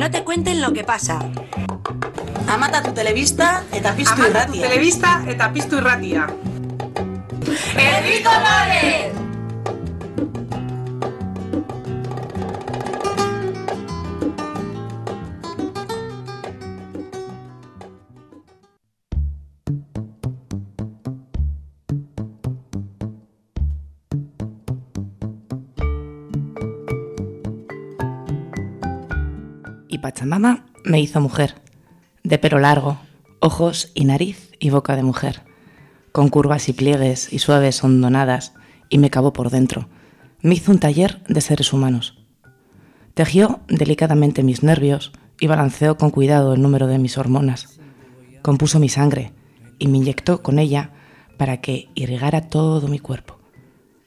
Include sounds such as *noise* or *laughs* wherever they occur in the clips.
no te cuenten lo que pasa. Amata tu telebista eta piztu Amata tu irratia. telebista eta piztu irratia. ¡Herri Colores! Pachamama me hizo mujer, de pelo largo, ojos y nariz y boca de mujer, con curvas y pliegues y suaves hondonadas, y me cavó por dentro. Me hizo un taller de seres humanos. Tejió delicadamente mis nervios y balanceó con cuidado el número de mis hormonas. Compuso mi sangre y me inyectó con ella para que irrigara todo mi cuerpo.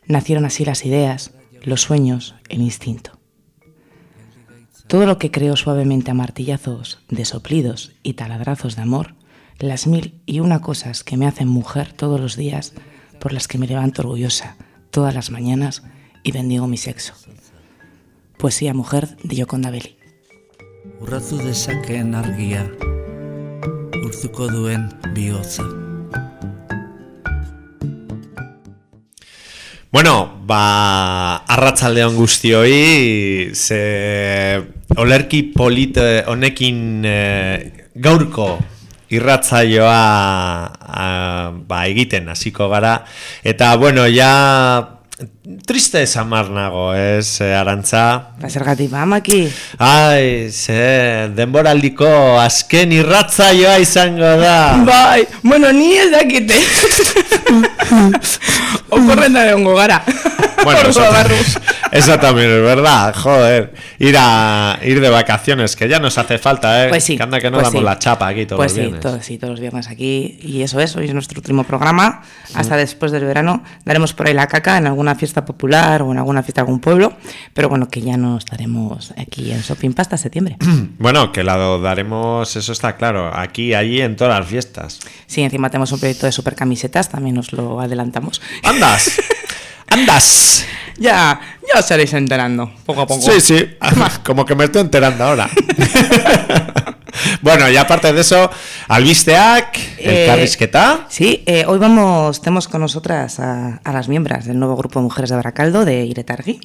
Nacieron así las ideas, los sueños, el instinto. Todo lo que creo suavemente a martillazos de soplidos y taladrazos de amor, las mil y una cosas que me hacen mujer todos los días, por las que me levanto orgullosa todas las mañanas y bendigo mi sexo. Poesía mujer de Yoconda Belli. Bueno, ba, arratzaldeon guztioi, ze olerki polit eh, honekin eh, gaurko irratzaioa ah, ba, egiten hasiko gara. Eta, bueno, ja triste esamar nago, ez, eh, arantza? Ba, zergatik, ba, amaki. Ai, ze, denboraldiko azken irratzaioa izango da. Bai, bueno, ni ez dakite. *laughs* Okorren da egongo gara. Bueno, Ordu eso, eso también es verdad, joder. Ir a ir de vacaciones, que ya nos hace falta, ¿eh? Pues sí. Que anda que no pues damos sí. la chapa aquí todos pues los sí, viernes. todos, sí, todos los viernes aquí. Y eso es, hoy es nuestro último programa. Hasta después del verano daremos por ahí la caca en alguna fiesta popular o en alguna fiesta de algún pueblo. Pero bueno, que ya no estaremos aquí en Shopping Pasta septiembre. *clears throat* Bueno, que la daremos, eso está claro, aquí, allí, en todas las fiestas. Sí, encima tenemos un proyecto de super camisetas, también os lo adelantamos. ¡Andas! *laughs* ¡Andas! Ya, ya os iréis enterando, poco a poco. Sí, sí, *laughs* como que me estoy enterando ahora. *laughs* bueno, y aparte de eso, albisteak, el Eh, carrisqueta. Sí, eh, hoy vamos, tenemos con nosotras a, a las miembros del nuevo grupo de mujeres de Baracaldo, de Iretargui.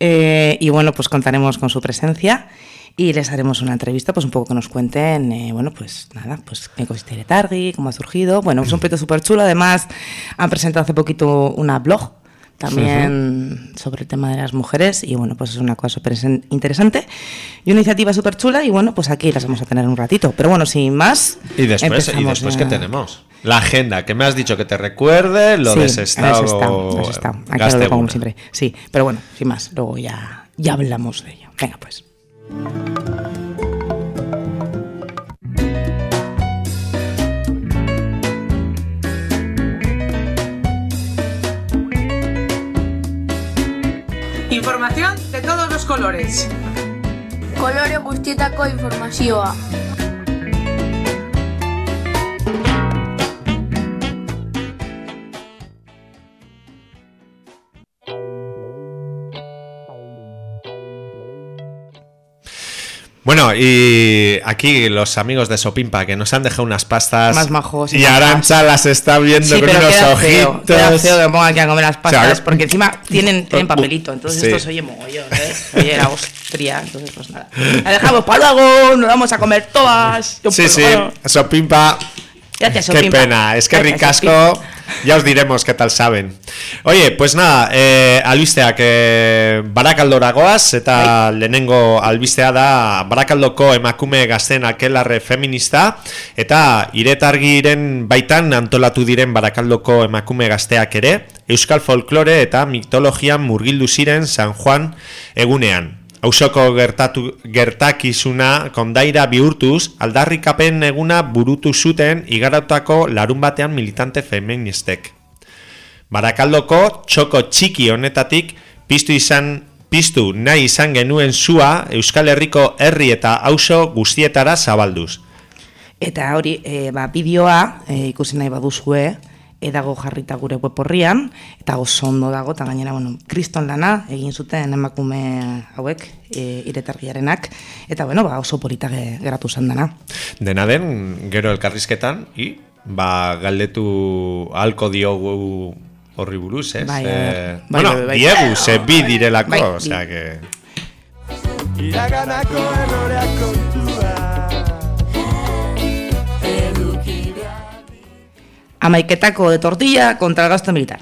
Eh, y bueno, pues contaremos con su presencia y les haremos una entrevista, pues un poco que nos cuenten, eh, bueno, pues nada, pues qué consiste Iretargui, cómo ha surgido. Bueno, es un proyecto súper chulo. Además, han presentado hace poquito una blog también sobre el tema de las mujeres y bueno, pues es una cosa súper interesante y una iniciativa súper chula y bueno, pues aquí las vamos a tener un ratito. Pero bueno, sin más... Y después, y después. ¿qué tenemos? La agenda, que me has dicho que te recuerde, lo Sí, de en ese ese estado. estado, en ese estado. Aquí lo como siempre. Sí, pero bueno, sin más, luego ya, ya hablamos de ello. Venga, pues. Colores. Kolore guztietako informazioa. Bueno, y aquí los amigos de Sopimpa que nos han dejado unas pastas. Más majos y Arancha las está viendo Sí, con unos queda ojitos. feo, queda feo que me pongan aquí a comer las pastas, O sea, porque encima tienen, *laughs* tienen papelito, entonces Sí. esto se oye mogollón, ¿eh? Se oye la hostia, entonces pues nada. La dejamos para luego, nos vamos a comer todas. Yo, Sí, pues, sí, bueno, Sopimpa. Gracias, Qué pena, es que Gracias, ricasco. Sopimpa. Ya os diremos qué tal saben. Oye, pues nada, eh, albistea, que barakaldora goaz, eta lehenengo albistea da barakaldoko emakume gazten akelarre feminista, eta iretargiren baitan antolatu diren barakaldoko emakume gazteak ere, euskal folklore eta mitologian murgildu ziren San Juan egunean. Ausoko gertatu, gertakizuna kondaira bihurtuz, aldarrikapen eguna burutu zuten igaratako larun batean militante feministek. Barakaldoko txoko txiki honetatik piztu izan piztu nahi izan genuen zua Euskal Herriko herri eta auzo guztietara zabalduz. Eta hori, e, ba, bideoa e, ikusi nahi baduzue, edago jarrita gure web horrian, eta oso ondo dago, eta gainera, bueno, kriston lana, egin zuten emakume hauek, e, iretargiarenak, eta bueno, ba, oso polita ge- geratu zen dana. Dena den, gero elkarrizketan, i, ba, galdetu halko diogu horri buruz, ez? Bai, Eh, bai, bueno, bai, bai. diegu, ze bi direlako, Bai, bi. osea que... Iraganako erroreak kontua Amaiketako de tortilla contra el gasto militar.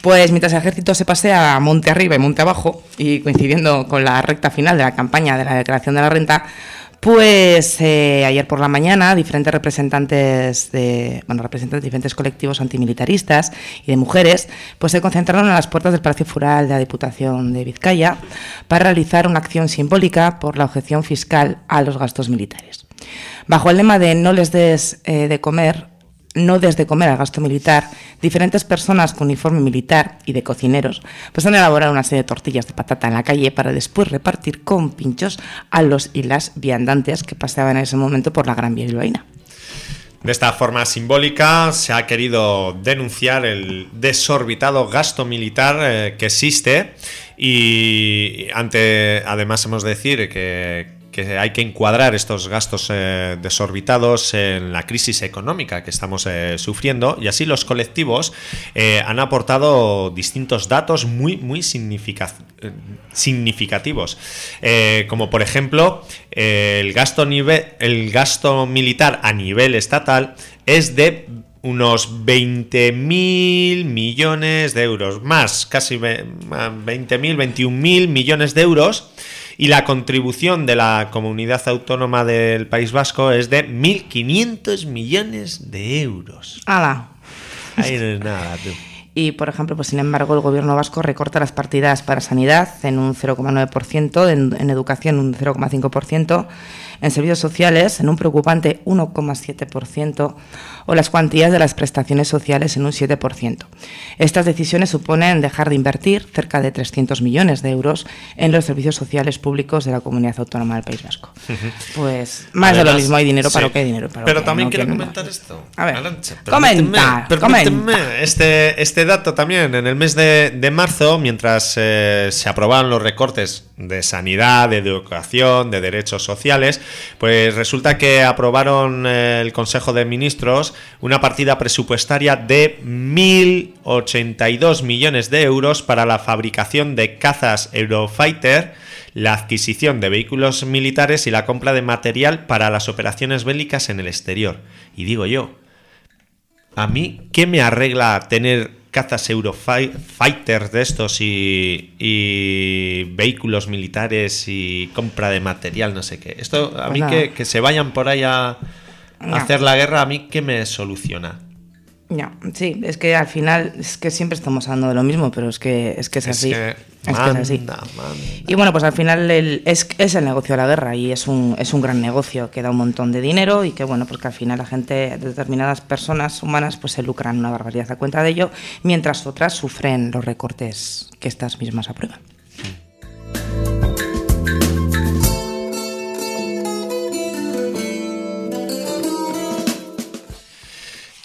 Pues mientras el ejército se pasea monte arriba y monte abajo, y coincidiendo con la recta final de la campaña de la declaración de la renta, pues eh, ayer por la mañana diferentes representantes de, bueno, representantes de diferentes colectivos antimilitaristas y de mujeres, pues se concentraron a las puertas del Palacio Foral de la Diputación de Vizcaya para realizar una acción simbólica por la objeción fiscal a los gastos militares. Bajo el lema de no les des eh, de comer, no desde comer al gasto militar, diferentes personas con uniforme militar y de cocineros pues han elaborado una serie de tortillas de patata en la calle para después repartir con pinchos a los y las viandantes que paseaban en ese momento por la Gran Vía bilbaína. De esta forma simbólica se ha querido denunciar el desorbitado gasto militar eh, que existe y ante además hemos de decir que, que hay que encuadrar estos gastos eh, desorbitados en la crisis económica que estamos eh, sufriendo y así los colectivos eh, han aportado distintos datos muy muy significa- significativos. Como por ejemplo el gasto el gasto militar a nivel estatal es de unos 20.000 millones de euros, más casi ve- ah, 20.000, 21.000 millones de euros y la contribución de la comunidad autónoma del País Vasco es de 1.500 millones de euros. ¡Hala! Ahí no es nada, tú. Y, por ejemplo, pues sin embargo, el gobierno vasco recorta las partidas para sanidad en un 0,9%, en, en educación un 0,5%, en servicios sociales en un preocupante 1,7% o las cuantías de las prestaciones sociales en un 7%. Estas decisiones suponen dejar de invertir cerca de 300 millones de euros en los servicios sociales públicos de la comunidad autónoma del País Vasco. Pues más de lo mismo, hay dinero para sí. lo que hay dinero para lo Pero que también no, quiero no. comentar esto. A ver, comenta. Este, este dato también, en el mes de, de marzo, mientras eh, se aprobaban los recortes de sanidad, de educación, de derechos sociales, pues resulta que aprobaron eh, el Consejo de Ministros una partida presupuestaria de 1.082 millones de euros para la fabricación de cazas Eurofighter, la adquisición de vehículos militares y la compra de material para las operaciones bélicas en el exterior. Y digo yo, a mí, ¿qué me arregla tener cazas Eurofighter de estos y, y vehículos militares y compra de material, no sé qué? Esto, a Pues mí que, que se vayan por ahí a, a No. hacer la guerra, a mí, ¿qué me soluciona? Ya, sí, es que al final es que siempre estamos hablando de lo mismo, pero es que es, que es, Es así. que es que es así. manda. Y bueno, pues al final el- es, es el negocio de la guerra y es un, es un gran negocio que da un montón de dinero y que bueno, porque al final la gente, determinadas personas humanas, pues se lucran una barbaridad a cuenta de ello, mientras otras sufren los recortes que estas mismas aprueban.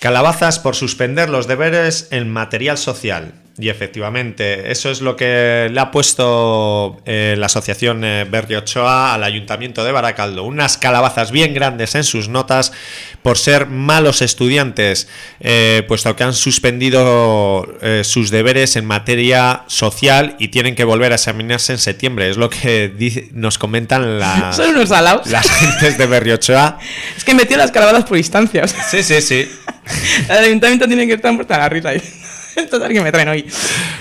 Calabazas por suspender los deberes en material social. Y efectivamente, eso es lo que le ha puesto eh, la asociación eh, Berri Ochoa al ayuntamiento de Baracaldo. Unas calabazas bien grandes en sus notas por ser malos estudiantes, eh, puesto que han suspendido eh, sus deberes en materia social y tienen que volver a examinarse en septiembre. Es lo que dice- nos comentan las, *laughs* Son unos salados. las gentes de Berri Ochoa. Es que metió las calabazas por distancias. Sí, sí, sí. *laughs* El ayuntamiento tiene que estar la risa ahí. *laughs* Total que me traen hoy.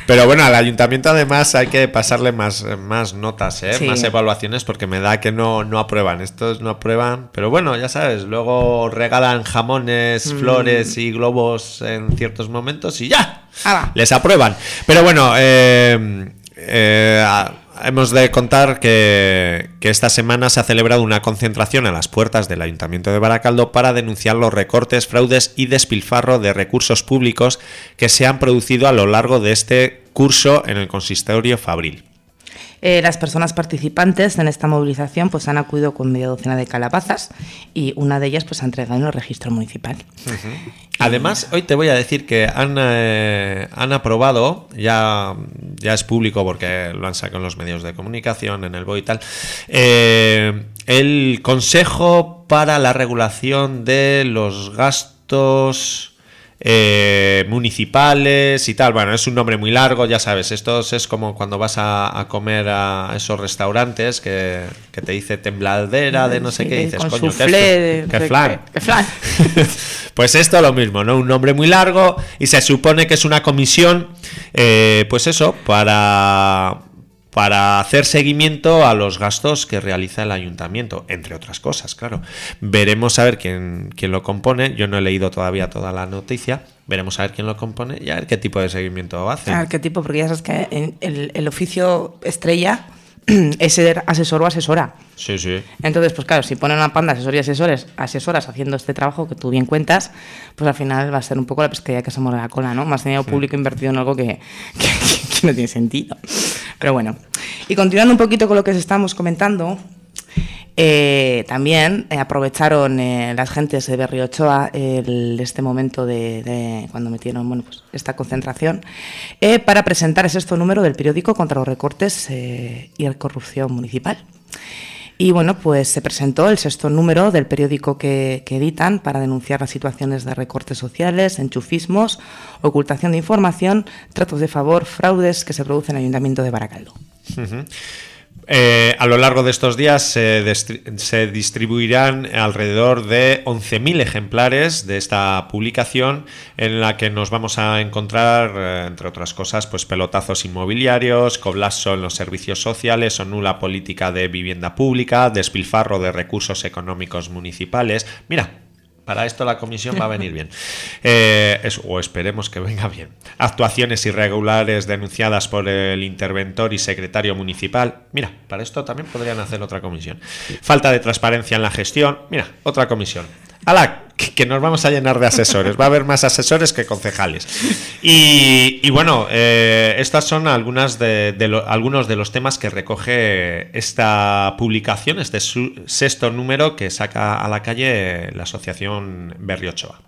Pero bueno, al ayuntamiento además hay que pasarle más, más notas, ¿eh? Sí. más evaluaciones, porque me da que no, no aprueban. Estos no aprueban. Pero bueno, ya sabes, luego regalan Mm. jamones, flores y globos en ciertos momentos y ya. Les aprueban. Pero bueno, eh, eh, a- hemos de contar que, esta semana se ha celebrado una concentración a las puertas del Ayuntamiento de Baracaldo para denunciar los recortes, fraudes y despilfarro de recursos públicos que se han producido a lo largo de este curso en el consistorio Fabril. Eh, las personas participantes en esta movilización pues han acudido con media docena de calabazas y una de ellas pues ha entregado en el registro municipal. Además, hoy te voy a decir que han, eh, han aprobado, ya, ya es público porque lo han sacado en los medios de comunicación, en el BOE y tal, eh, el Consejo para la Regulación de los Gastos eh, municipales y tal. Bueno, es un nombre muy largo, ya sabes. Esto es como cuando vas a, a comer a esos restaurantes que, que, te dice tembladera de no sé Sí, qué dices. Coño, ¿qué, de- es- qué de- flan? flan. *laughs* pues esto lo mismo, ¿no? Un nombre muy largo y se supone que es una comisión, eh, pues eso, para para hacer seguimiento a los gastos que realiza el ayuntamiento, entre otras cosas, claro. Veremos a ver quién, quién lo compone. Yo no he leído todavía toda la noticia. Veremos a ver quién lo compone y a ver qué tipo de seguimiento hace. Ah, ¿Qué tipo? Porque ya sabes que el, el oficio estrella *clears throat* es ser asesor o asesora. Sí, sí. Entonces, pues claro, si ponen una panda asesor y asesores, asesoras haciendo este trabajo que tú bien cuentas, pues al final va a ser un poco la pescadilla que se muere la cola, ¿no? Más dinero público invertido en algo que, *laughs* que- que no tiene sentido. Pero bueno. Y continuando un poquito con lo que estamos comentando, eh, también eh, aprovecharon eh, las gentes de Berriochoa el, este momento de, cuando metieron bueno, pues, esta concentración para presentar el sexto número del periódico contra los recortes y la corrupción municipal. Y bueno, pues se presentó el sexto número del periódico que, editan para denunciar las situaciones de recortes sociales, enchufismos, ocultación de información, tratos de favor, fraudes que se producen en el Ayuntamiento de Baracaldo. Ujú. Eh, a lo largo de estos días se, distri- se distribuirán alrededor de 11.000 ejemplares de esta publicación en la que nos vamos a encontrar, eh, entre otras cosas, pues pelotazos inmobiliarios, coblazo en los servicios sociales o nula política de vivienda pública, despilfarro de recursos económicos municipales. Mira, para esto la comisión va a venir bien. *laughs* Eh, es- o esperemos que venga bien. Actuaciones irregulares denunciadas por el interventor y secretario municipal. Mira, para esto también podrían hacer otra comisión. Falta de transparencia en la gestión. Mira, otra comisión. ¡Hala! Que, nos vamos a llenar de asesores. Va a haber más asesores que concejales. Y, bueno, eh, estas son algunas de, algunos de los temas que recoge esta publicación, este sexto número que saca a la calle la asociación Berriochoa.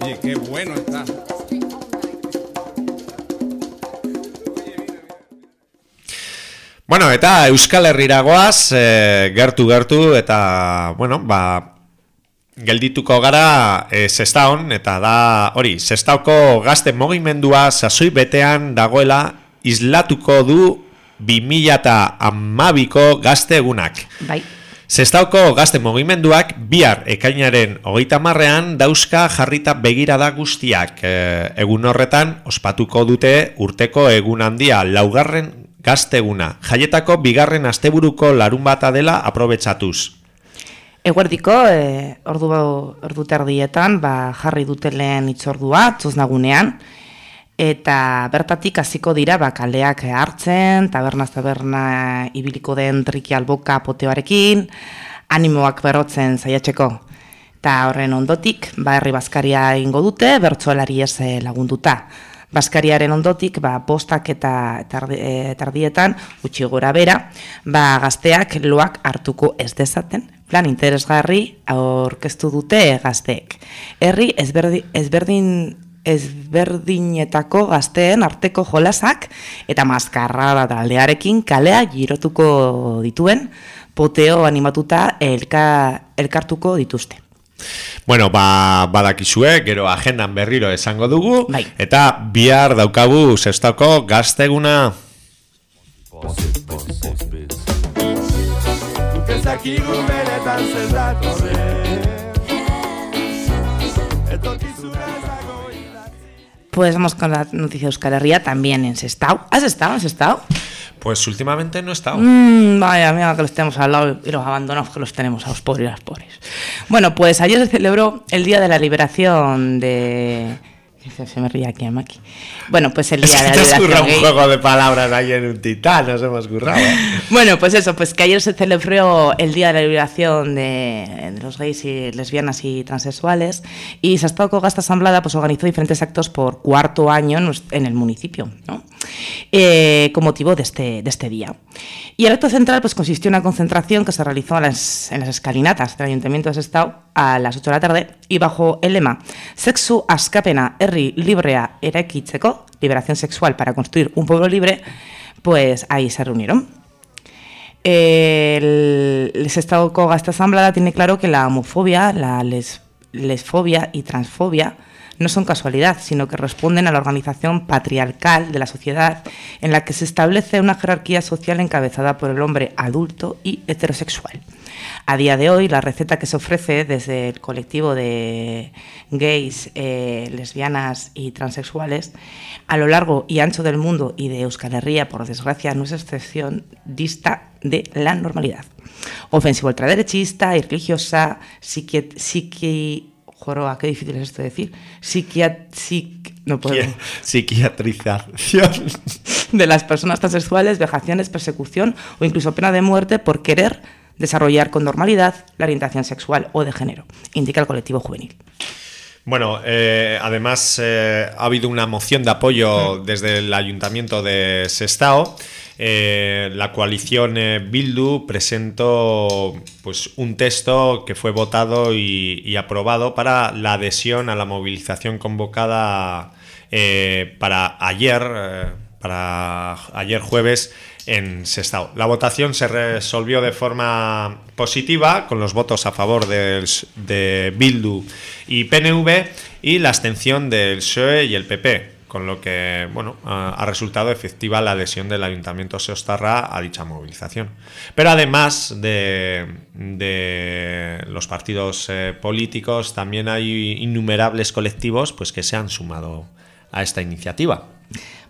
Oye, qué bueno está. Bueno, eta Euskal Herrira goaz, e, gertu gertu eta bueno, ba geldituko gara e, Sestaon eta da hori, Sestaoko gazte mogimendua sasoi betean dagoela islatuko du 2012ko gazte egunak. Bai. Sestauko gazte mugimenduak bihar ekainaren hogeita marrean dauzka jarrita begirada guztiak. E, egun horretan ospatuko dute urteko egun handia laugarren gazte eguna. Jaietako bigarren asteburuko larun bata dela aprobetsatuz. Eguerdiko, e, ordu, ordu terdietan, ba, jarri dute lehen itzordua, txosnagunean, eta bertatik hasiko dira ba, kaleak hartzen, tabernaz taberna ibiliko den triki alboka poteoarekin, animoak berotzen zaiatzeko. Eta horren ondotik, ba, herri bazkaria ingo dute, bertsolari ez eh, lagunduta. Baskariaren ondotik, ba, bostak eta e, tardietan, utxi gora bera, ba, gazteak loak hartuko ez dezaten. Plan interesgarri aurkeztu dute gazteek. Herri ezberdin, ezberdin ezberdinetako gazteen arteko jolasak eta maskarra taldearekin kalea girotuko dituen poteo animatuta elka, elkartuko dituzte. Bueno, ba, badakizue, gero agendan berriro esango dugu, Bai. eta bihar daukagu Sestauko gazte eguna. Guk ez Pues vamos con la noticia de Euskal Herria, también en Sestao. ¿Has estado? ¿Has estado? Pues últimamente no he estado. Mm, vaya, mira que los tenemos al lado y los abandonados que los tenemos a los pobres y a las pobres. Bueno, pues ayer se celebró el Día de la Liberación de... Se, *laughs* se me ríe aquí, Maki. Bueno, pues el día Es que de la liberación un gay. juego de palabras ahí en un titán, nos hemos currado. *laughs* Bueno, pues eso, pues que ayer se celebró el Día de la Liberación de, de los gays y lesbianas y transexuales y Sestao Gasta Asamblada pues organizó diferentes actos por cuarto año en, en el municipio, ¿no? Eh, con motivo de este, de este día. Y el acto central pues consistió en una concentración que se realizó en las, en las escalinatas del Ayuntamiento de Sestao a las 8 de la tarde y bajo el lema Sexu askapena herri librea eraikitzeko, liberación sexual para construir un pueblo libre, pues ahí se reunieron. El, el Estado Coga esta asamblea tiene claro que la homofobia, la les- lesfobia y transfobia no son casualidad, sino que responden a la organización patriarcal de la sociedad en la que se establece una jerarquía social encabezada por el hombre adulto y heterosexual. A día de hoy, la receta que se ofrece desde el colectivo de gays, eh, lesbianas y transexuales a lo largo y ancho del mundo y de Euskal Herria, por desgracia, no es excepción, dista de la normalidad. Ofensivo ultraderechista y religiosa, psiqui... joroba, qué difícil es esto de decir. Psiquiat... psic- no puedo. Qui- Psiquiatrización. *laughs* de las personas transexuales, vejaciones, persecución o incluso pena de muerte por querer desarrollar con normalidad la orientación sexual o de género, indica el colectivo juvenil. Bueno, eh, además eh, ha habido una moción de apoyo Mm. desde el ayuntamiento de Sestao. Eh, la coalición eh, Bildu presentó pues, un texto que fue votado y, aprobado para la adhesión a la movilización convocada eh, para ayer, para ayer jueves en Sestao. La votación se resolvió de forma positiva con los votos a favor del- de Bildu y PNV y la abstención del PSOE y el PP, con lo que bueno ha, resultado efectiva la adhesión del Ayuntamiento Seostarra a dicha movilización. Pero además de, de los partidos eh, políticos, también hay innumerables colectivos pues, que se han sumado a esta iniciativa.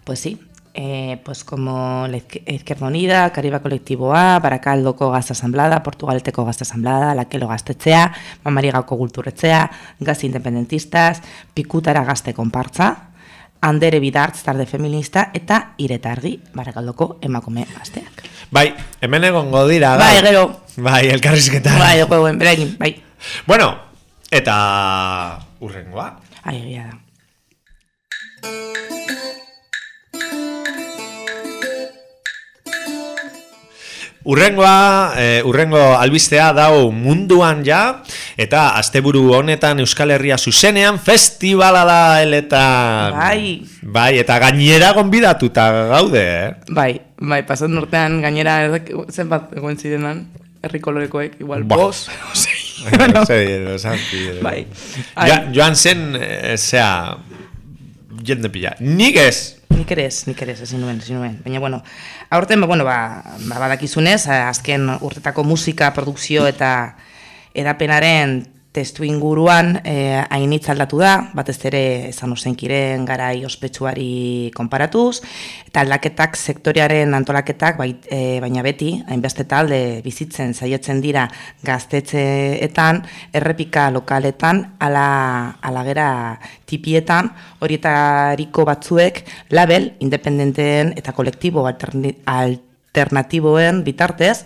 Pues sí, eh, pues como la Izquierda Unida, Caribe Kolektiboa, Barakaldoko Gazte Asamblada, Portugalteko Gazte Asamblada, Lakelo Gaztetzea, Mamarigako Kulturetzea, Gazte Independentistas, Pikutara Gazte Konpartza, Andere Bidartz Tarde Feminista eta Iretargi Barakaldoko Emakume Gazteak. Bai, hemen egongo dira Bai, gaur. gero. Bai, elkarrizketa. Bai, jokoen, berain, bai. Bueno, eta urrengoa. Ai, egia da. Urrengoa, eh, urrengo albistea dau munduan ja, eta asteburu honetan Euskal Herria zuzenean festivala da eletan. Bai. Bai, eta gainera gonbidatuta gaude, eh? Bai, bai, pasan urtean gainera zenbat egoen zirenan, herri kolorekoek, igual, Ba. bos, *laughs* sei, No sé, no zazpi, eh. Bai. Ja, joan zen, eh, zea, jende pila. Nik ez, Nik ere ez, nik ere ez, ezin nuen, ezin nuen. Baina, bueno, aurten, ba, bueno, ba, ba, badakizunez, azken urtetako musika, produkzio eta edapenaren testu inguruan eh, hainitz aldatu da, batez ere ezan ozenkiren garai ospetsuari konparatuz, eta aldaketak sektorearen antolaketak, bai, eh, baina beti, hainbeste talde bizitzen saietzen dira gaztetxeetan, errepika lokaletan, ala, alagera tipietan, horietariko batzuek label, independenteen eta kolektibo alterni, alternatiboen bitartez,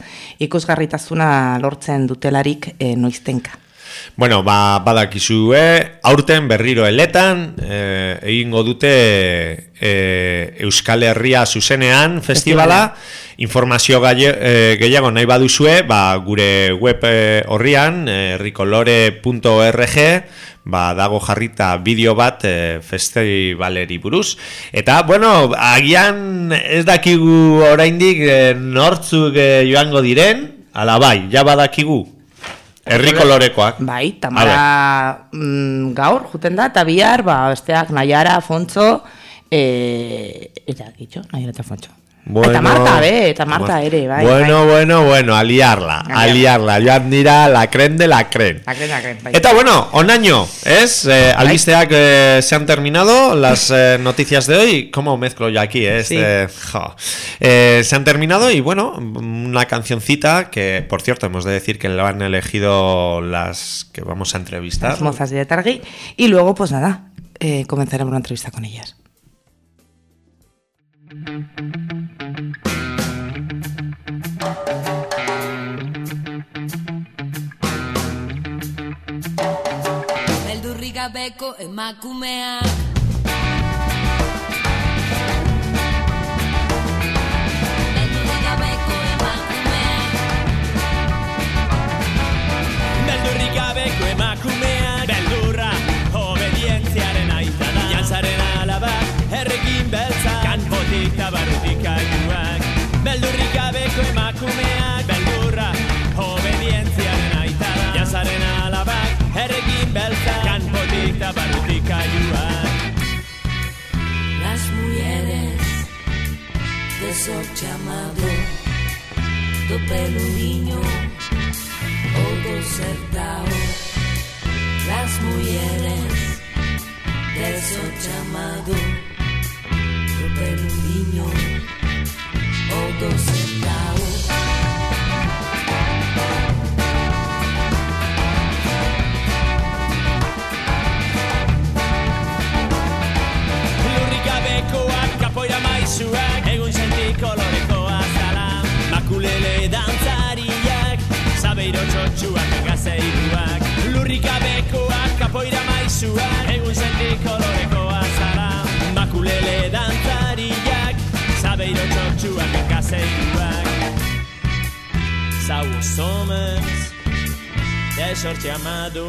ikusgarritasuna lortzen dutelarik eh, noiztenka. Bueno, ba, badakizue, aurten berriro eletan, eh, egingo dute eh, Euskal Herria zuzenean festivala, informazio gaie, eh, gehiago nahi baduzue, ba, gure web eh, horrian, eh, ricolore.org, ba, dago jarrita bideo bat eh, festivaleri buruz. Eta, bueno, agian ez dakigu oraindik eh, nortzuk eh, joango diren, ala bai, ja badakigu. Herri kolorekoak. Bai, Tamara mm, gaur, juten da, eta bihar, ba, besteak Naiara, Fontxo, e, eta gitxo, Naiara eta Fontxo. Eta Marta, be, eta Marta ere, bai. Bueno, bai. bueno, bueno, aliarla, Aliarla. aliarla, joan dira la cren de la cren. La creen, la creen, bai. Eta bueno, onaño, ¿es? Eh, albisteak eh, se han terminado las eh, noticias de hoy. ¿Cómo mezclo yo aquí? eh? Sí. Este, jo. Eh, se han terminado y bueno, una cancioncita que, por cierto, hemos de decir que la han elegido las que vamos a entrevistar. Las mozas de Targui. Y luego, pues nada, eh, comenzaremos una entrevista con ellas. Gabeko emakumeak Beldurri gabeko emakumeak Beldurrik gabeko emakumeak Beldurra, obedientziaren aita da Jantzaren alabak, errekin beltza Kanpotik tabarrutik alduak Beldurrik Tabarrutik alduak Las mujeres de esos llamados Do pelo niño o do certao Las mujeres de esos llamados Do pelo niño o do certao txotxuak agaze iruak Lurrikabekoak kapoira maizuak Egun zendik koloreko azala Makulele dantzariak Zabeiro txotxuak agaze iruak Zau zomez De sortxe amadu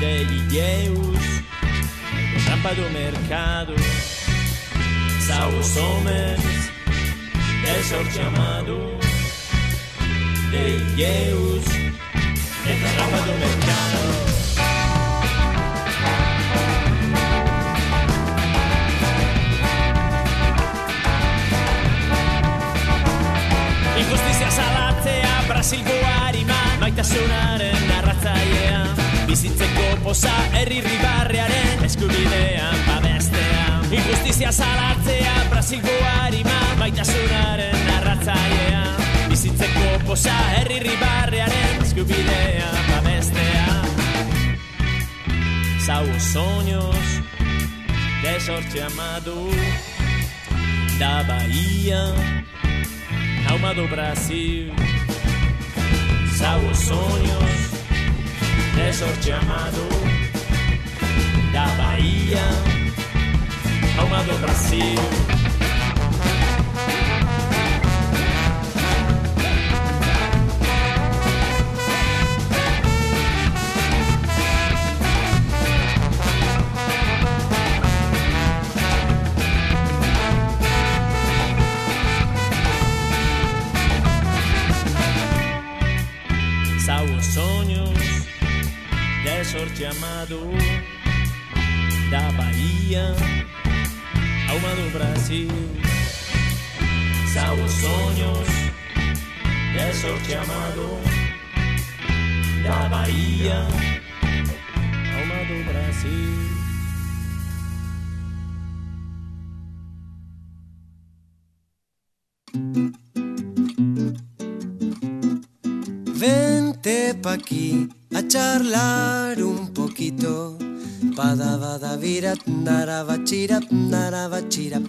De ligeus Trampa du mercado Zau zomez De sortxe amadu De sortxe amadu. De Deus De trampa do mercado. Injustizia salatzea Brasilgo harima Maitasunaren narratzailea Bizitzeko poza herri ribarrearen Eskubidean babestea. Injustizia salatzea Brasilgo harima Maitasunaren narratzailea Hartzeko posa herri barrearen eskubidea babestea Zau soños de sortxe amadu Da Bahia Alma do Brasil. Zau soños de sortxe amadu Da Bahia Alma do Brasil.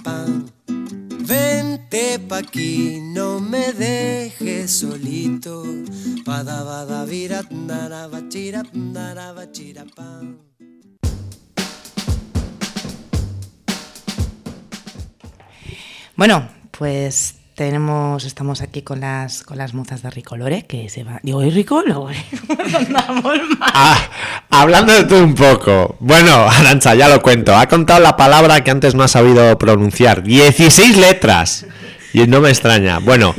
Pam. Vente pa' aquí, no me dejes solito. Pada bada virat narabachira narabachira pam. Bueno, pues tenemos, estamos aquí con las con las mozas de Ricolore, que se va. Digo, ¿y Ricolore? *laughs* Ah, hablando de tú un poco. Bueno, *laughs* Arancha, ya lo cuento. Ha contado la palabra que antes no ha sabido pronunciar. 16 letras. Y no me extraña. Bueno,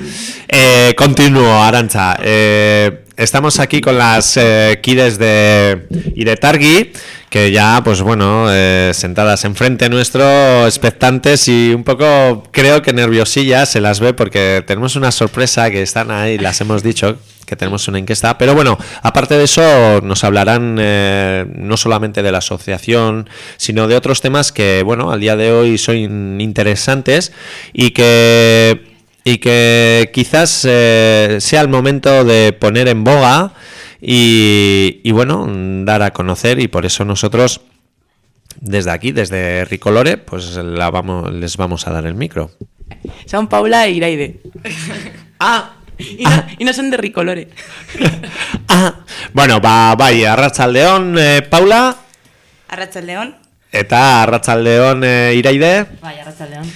eh, continúo, Arancha. Eh, estamos aquí con las eh, Kides de Iretargi, que ya, pues bueno, eh, sentadas enfrente nuestro, expectantes y un poco, creo que nerviosillas se las ve porque tenemos una sorpresa que están ahí, las hemos dicho, que tenemos una encuesta. Pero bueno, aparte de eso, nos hablarán eh, no solamente de la asociación, sino de otros temas que, bueno, al día de hoy son interesantes y que, y que quizás eh, sea el momento de poner en boga y, y, bueno, dar a conocer. Y por eso nosotros desde aquí, desde Ricolore, pues la vamos, les vamos a dar el micro. Son Paula e Iraide. ah, y, no, ah. y no son de Ricolore. *laughs* ah, bueno, ba, bai, Arratsaldeon, eh, Paula. Arratsaldeon. Eta Arratsaldeon, eh, Iraide. Bai, Arratsaldeon.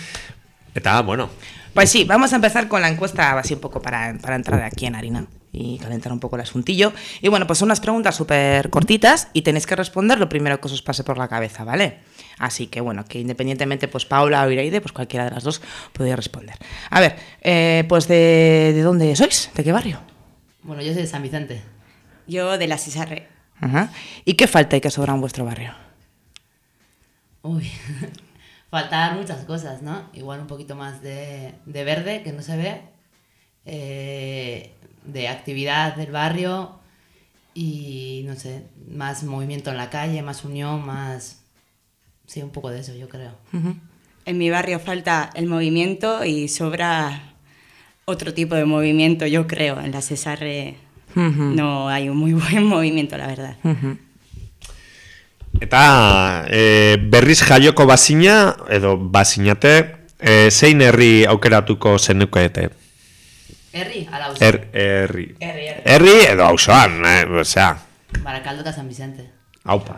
Eta, bueno. Pues sí, vamos a empezar con la encuesta así un poco para, para entrar aquí en harina y calentar un poco el asuntillo. Y bueno, pues son unas preguntas súper cortitas y tenéis que responder lo primero que os pase por la cabeza, ¿vale? Así que bueno, que independientemente, pues Paula o Iraide, pues cualquiera de las dos podría responder. A ver, eh, pues de, de, dónde sois? ¿De qué barrio? Bueno, yo soy de San Vicente. Yo de la Cisarre. Ajá. ¿Y qué falta y qué sobra en vuestro barrio? Uy, *laughs* faltar muchas cosas, ¿no? Igual un poquito más de, de verde, que no se ve. Eh, de actividad del barrio y, no sé, más movimiento en la calle, más unión, más... Sí, un poco de eso, yo creo. En mi barrio falta el movimiento y sobra otro tipo de movimiento, yo creo. En la Cesarre no hay un muy *laughs* buen movimiento, la verdad. Eta e, berriz jaioko bazina, edo bazinate, e, zein herri aukeratuko zenukete? Herri, ala auzo. Er, herri. Herri, herri. Herri edo auzoan, eh, osea. Barakaldo eta San Vicente. Aupa.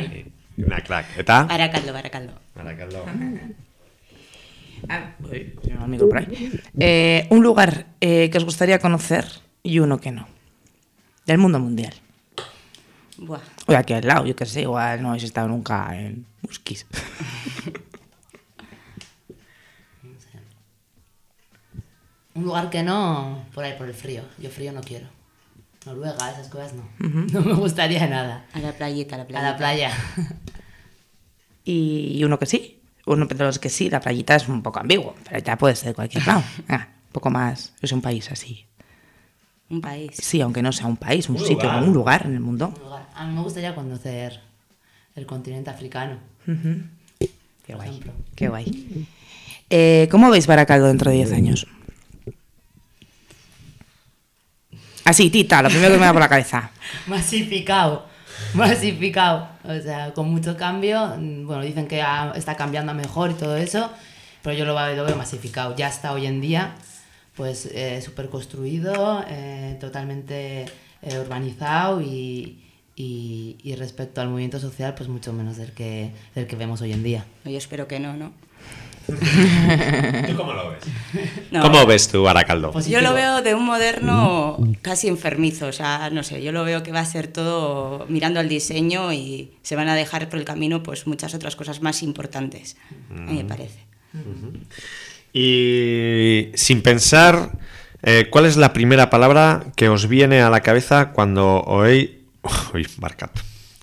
*laughs* Na, crack. Eta? Barakaldo, Barakaldo. Barakaldo. Ah, uy, un amigo por ahí. Eh, un lugar eh, que os gustaría conocer y uno que no. Del mundo mundial. Buah. O aquí al lado, yo qué sé, igual no habéis estado nunca en Musquis. *laughs* Un lugar que no, por ahí por el frío. Yo frío no quiero. Noruega, esas cosas no. Uh *laughs* -huh. No me gustaría nada. A la playita, a la playita. A la playa. y uno que sí. Uno de los que sí, la playita es un poco ambiguo, pero ya puede ser de cualquier lado. *laughs* Ah, un poco más, es un país así. Un país. Sí, aunque no sea un país, un, un sitio, lugar. un lugar en el mundo. A mí me gustaría conocer el continente africano. Uh -huh. Qué guay. Ejemplo. Qué guay. Eh, ¿Cómo veis Baracaldo dentro de 10 años? Así, tita, lo primero que me da por la cabeza. *laughs* Masificado, masificado. O sea, con mucho cambio. Bueno, dicen que está cambiando a mejor y todo eso, pero yo lo veo masificado. Ya está hoy en día, pues, eh, súper construido, eh, totalmente eh, urbanizado y, y, y, respecto al movimiento social, pues mucho menos del que, del que vemos hoy en día. Yo espero que no, ¿no? *laughs* ¿Tú cómo lo ves? No. ¿Cómo ves tú, Baracaldo? Positivo. Yo lo veo de un moderno casi enfermizo, o sea, no sé, yo lo veo que va a ser todo mirando al diseño y se van a dejar por el camino pues muchas otras cosas más importantes, mm. a mí me parece. Mm -hmm. Y sin pensar, eh, ¿cuál es la primera palabra que os viene a la cabeza cuando oéis... Uy, marcat.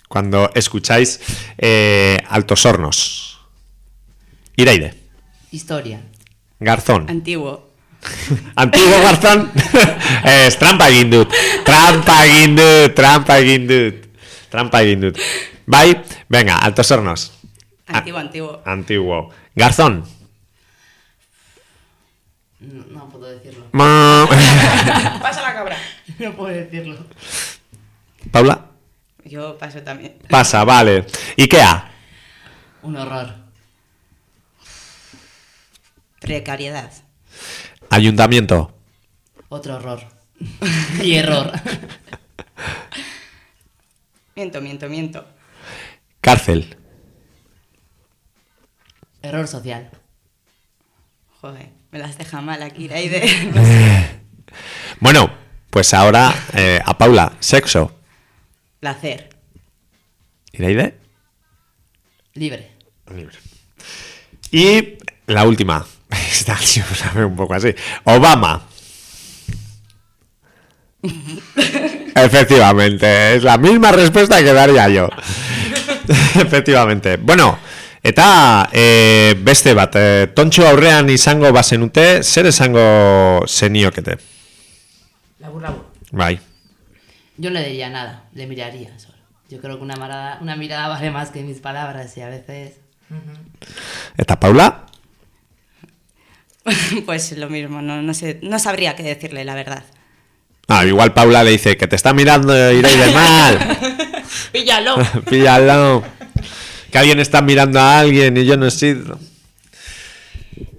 Cuando escucháis eh, Altos Hornos? Iraide. Historia. Garzón. Antiguo. *laughs* Antiguo garzón. *laughs* es trampa egin dut. Trampa egin dut. Trampa egin dut. Trampa egin dut. Bai, venga, altos hornos. Antiguo, antiguo. Antiguo. Garzón. No, no puedo decirlo. *laughs* Pasa la cabra. No puedo decirlo. Paula. Yo paso también. Pasa, vale. Ikea. Un horror. Precariedad. Ayuntamiento. Otro horror. y error. *laughs* miento, miento, miento. Cárcel. Error social. Joder, me las deja mal aquí, Iraide. *laughs* bueno, pues ahora eh, a Paula, sexo. Placer. ¿Iraide? Libre. Libre. Y la última. *laughs* Está un poco así. Obama. *laughs* Efectivamente, es la misma respuesta que daría yo. Efectivamente. Bueno, eta e, beste bat, e, tontxo aurrean izango bazenute, zer esango zeniokete? Labur, labur. Bai. Yo no le diría nada, le miraría solo. Yo creo que una, marada, una mirada vale más que mis palabras y a veces... Uh -huh. ¿Eta Paula? *laughs* Pues lo mismo, no, no, sé, no sabría qué decirle, la verdad. Ah, igual Paula le dice que te está mirando Irei de mal. *laughs* Píllalo. *laughs* Píllalo. Que alguien está mirando a alguien y yo no he sido.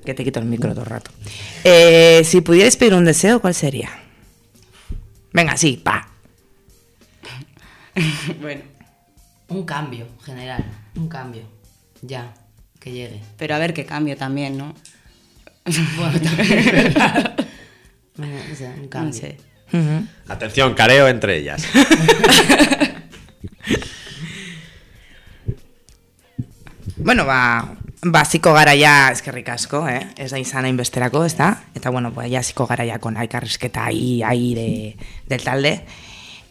Que te quito el micro todo el rato. Eh, si pudierais pedir un deseo, ¿cuál sería? Venga, sí, pa. *laughs* bueno. Un cambio general, un cambio. Ya, que llegue. Pero a ver qué cambio también, ¿no? *laughs* Bueno, también es *laughs* verdad. Bueno, o sea, un cambio. No sé. Atención, careo entre ellas. Bueno, ba, ba ziko garaia eskerrik asko, eh? Ez da izan hainbesterako, ez da? Eta, bueno, ba, ja ziko garaia kon aikarrizketa ai, ai de, del talde.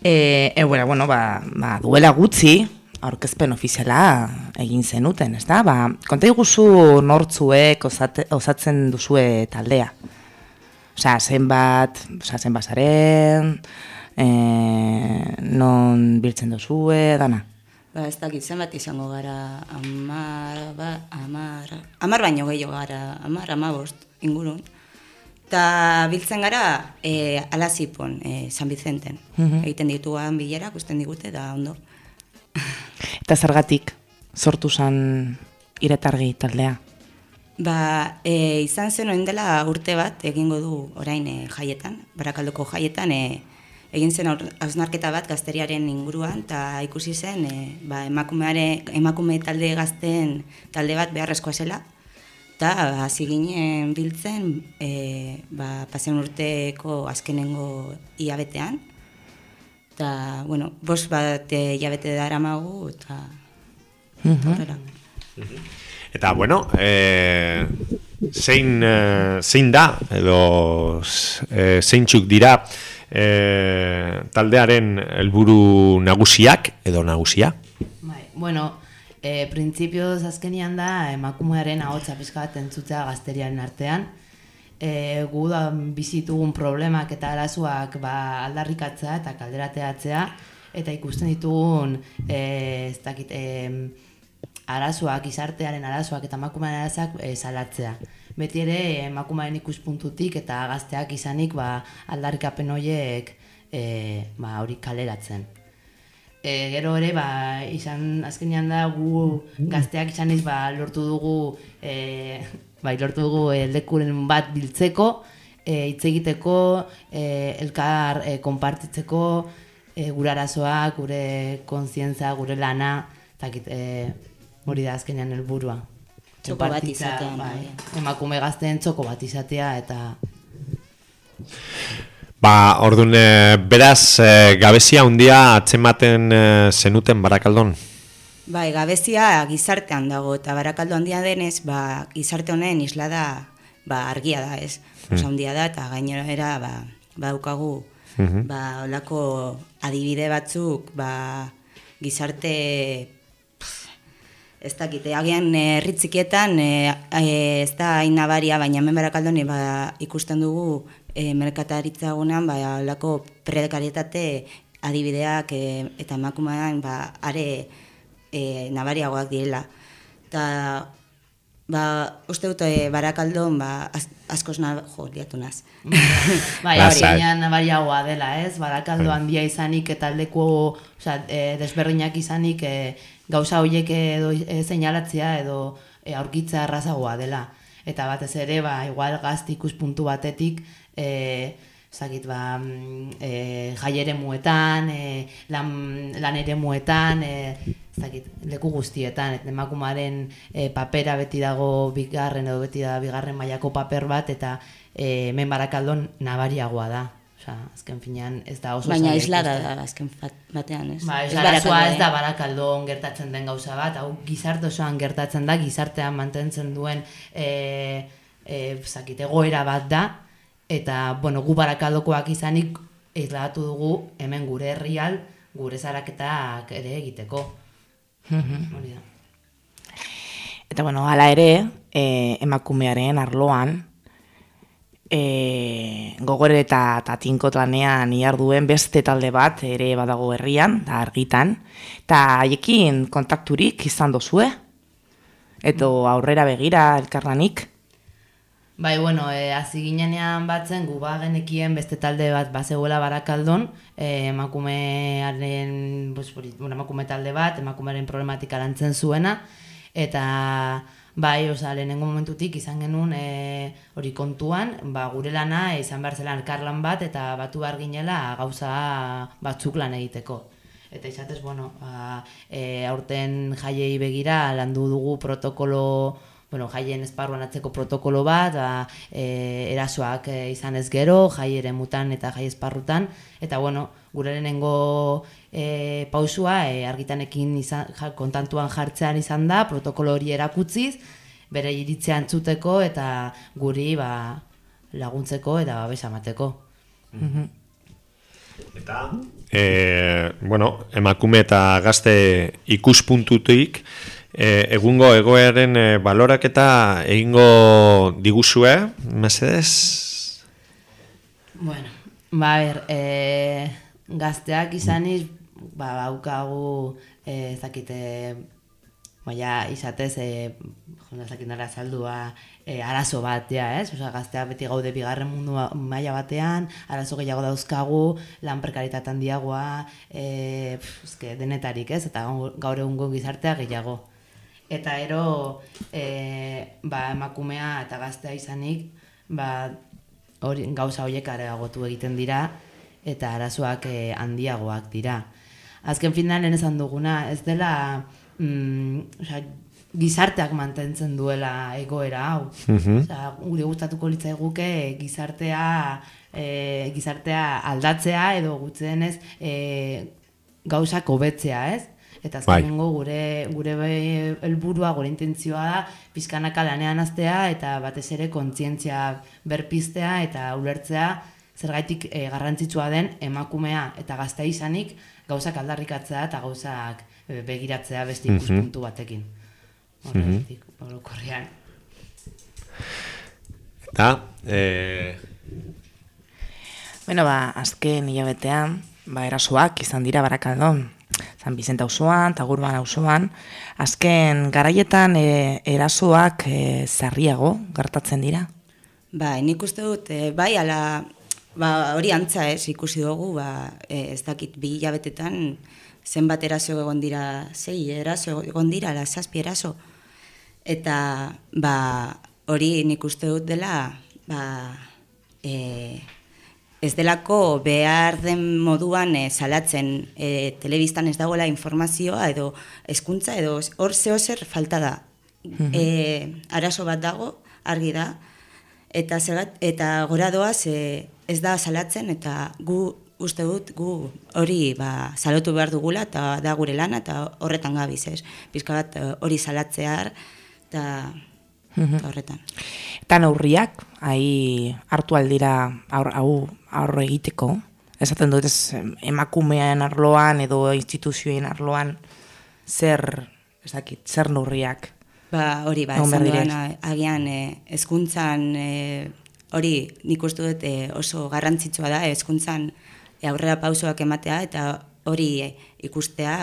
E, e, bueno, bueno, ba, ba, duela gutxi, aurkezpen ofiziala egin zenuten, ez da? Ba, konta iguzu nortzuek osate, osatzen duzue taldea. Osea, zenbat, osea, zenbat zaren, e, non biltzen duzue, dana. Ba, ez dakit zenbat izango gara, amar, ba, amar, amar baino gehiago gara, amar, amabost, ingurun. Ta biltzen gara, e, alazipon, e, San Vicenten. Mhm. Egiten dituan bilerak, usten digute, da ondo. Eta zergatik sortu zen iretargi taldea? Ba, e, izan zen orain dela urte bat egingo du orain e, jaietan, barakaldoko jaietan, e, egin zen aur- hausnarketa bat gazteriaren inguruan, eta ikusi zen e, ba, emakumeare, emakume talde gazten talde bat beharrezkoa zela, eta hasi ginen biltzen e, ba, pasen urteko azkenengo iabetean, eta, bueno, bos bat e, hilabete dara magu, eta Mhm. horrela. Eta, bueno, e, zein, e, zein da, edo e, zeintzuk dira e, taldearen helburu nagusiak, edo nagusia? Bai, bueno, e, printzipioz azkenian da emakumearen ahotsa pizka bat entzutea gazteriaren artean. E, gu bizitugun problemak eta arazoak ba, aldarrikatzea eta kalderateatzea eta ikusten ditugun e, ez dakit, e, arazoak, izartearen arazoak eta emakumearen arazoak e, salatzea. Beti ere emakumearen ikuspuntutik eta gazteak izanik ba, aldarrikapen horiek e, ba, hori kaleratzen. E, gero ere, ba, izan, azkenean da, gu gazteak izaniz, ba, lortu dugu, e, bai, lortu dugu e, lekuren bat biltzeko, e, hitz egiteko, e, elkar e, konpartitzeko, e, gure arazoak, gure kontzientza, gure lana, zakit, e, hori da azkenean helburua. Txoko bat izatea, bai, bai. emakume gazteen txoko bat izatea, eta Ba, orduan, e, beraz, e, gabezia handia atzematen e, zenuten barakaldon? Bai, gabezia gizartean dago eta barakaldo handia denez, ba, gizarte honen isla da, ba, argia da, ez? Osa handia da eta gainera ba, badaukagu Mhm. ba, olako adibide batzuk, ba, gizarte ez dakite, agian eh, herri txikietan eh, eh, ez da hain nabaria, baina hemen barakaldoni ba, ikusten dugu eh, merkataritza gunean, ba, olako prekarietate adibideak eh, eta emakumean ba, are e, nabariagoak direla. Eta, ba, uste dut e, barakaldon, ba, az, askoz na, jo, liatu naz. *laughs* Bai, azkenean nabariagoa dela, ez? Barakaldo handia izanik eta aldeko, osea, e, desberdinak izanik e, gauza horiek edo e, seinalatzea edo e, aurkitza errazagoa dela. Eta batez ere, ba, igual gazte ikuspuntu batetik, e, zakit, ba, mm, e, jai ere muetan, e, lan, lan ere muetan, e, zakit, leku guztietan, et emakumaren e, papera beti dago bigarren edo beti da bigarren mailako paper bat, eta e, hemen barakaldon nabariagoa da. Osea, azken finean ez da oso Baina islada da, azken batean, ez? Ba, ez, Ez da eh? barakaldon gertatzen den gauza bat, hau gizarte osoan gertatzen da, gizartean mantentzen duen e, e, zakit, egoera bat da, eta, bueno, gu barakaldokoak izanik izlatu dugu hemen gure herrial, gure zaraketak ere egiteko. Hori da. Eta bueno, hala ere, e, emakumearen arloan, e, gogore eta, eta tinkotlanean iarduen beste talde bat ere badago herrian, da argitan, eta haiekin kontakturik izan dozue? Edo aurrera begira elkarlanik? Bai, bueno, e, hasi ginenean batzen, gu ba genekien beste talde bat bazegoela barakaldon, e, emakumearen, hori, bueno, emakume talde bat, emakumearen problematika lantzen zuena, eta bai, oza, lehenengo momentutik izan genuen e, hori kontuan, ba, gure lana izan behar zelan elkarlan bat, eta batu behar ginela gauza batzuk lan egiteko. Eta izatez, bueno, ba, e, aurten jaiei begira landu dugu protokolo bueno, jaien esparruan atzeko protokolo bat, ba, e, erasoak izan ez gero, jai ere mutan eta jai esparrutan, eta bueno, gure lehenengo e, pausua e, argitanekin izan, ja, kontantuan jartzean izan da, protokolo hori erakutziz, bere iritzea entzuteko eta guri ba, laguntzeko eta babesa emateko. Mhm. Eta, e, bueno, emakume eta gazte ikuspuntutik, e, egungo egoeren e, baloraketa egingo diguzue, mesedez? Bueno, ba, ber, e, gazteak izaniz, ba, baukagu, e, zakite, baina izatez, e, jona zakindara saldua, e, arazo bat, ja, ez? Osa, gazteak beti gaude bigarren mundu maila batean, arazo gehiago dauzkagu, lan prekaritatean diagoa, e, pf, denetarik, ez? Eta gaur egungo gizartea gehiago eta ero e, ba, emakumea eta gaztea izanik ba, hori, gauza horiek areagotu egiten dira eta arazoak e, handiagoak dira. Azken finalen esan duguna, ez dela mm, oza, gizarteak mantentzen duela egoera hau. Mm gure gustatuko litzaiguke gizartea e, gizartea aldatzea edo gutzenez e, gauzak hobetzea, ez? Eta azkenengo bai. gure gure helburua, gure intentzioa da pizkanaka lanean hastea eta batez ere kontzientzia berpiztea eta ulertzea zergaitik e, garrantzitsua den emakumea eta gaztea izanik gauzak aldarrikatzea eta gauzak e, begiratzea beste mhm. ikuspuntu batekin. Horretik, mm -hmm. Eta, eh... Bueno, ba, azken hilabetean, ba, erasoak izan dira barakaldon, San Vicente auzoan, Tagurban auzoan, azken garaietan e, erasoak e, zarriago gertatzen dira. Ba, nik uste dut, e, bai, ala, ba, hori antza ez, ikusi dugu, ba, e, ez dakit, bi hilabetetan zenbat eraso egon dira, zei eraso egon dira, la zazpi eraso. Eta, ba, hori nik uste dut dela, ba, e, ez delako behar den moduan e, salatzen e, telebistan ez dagoela informazioa edo hezkuntza edo hor zeo zer falta da. E, arazo bat dago, argi da, eta, zegat, eta gora doaz e, ez da salatzen eta gu uste dut gu hori ba, salotu behar dugula eta da gure lana eta horretan gabiz ez. Bizka bat hori salatzear eta horretan. Eta neurriak, ahi hartu aldira hau aurre egiteko, esaten dut ez emakumean arloan edo instituzioen arloan zer, ez dakit, zer nurriak. Ba, hori, ba, esan duan, agian, e, ezkuntzan, e, hori, nik uste dut e, oso garrantzitsua da, ezkuntzan e, aurrera pausoak ematea, eta hori e, ikustea,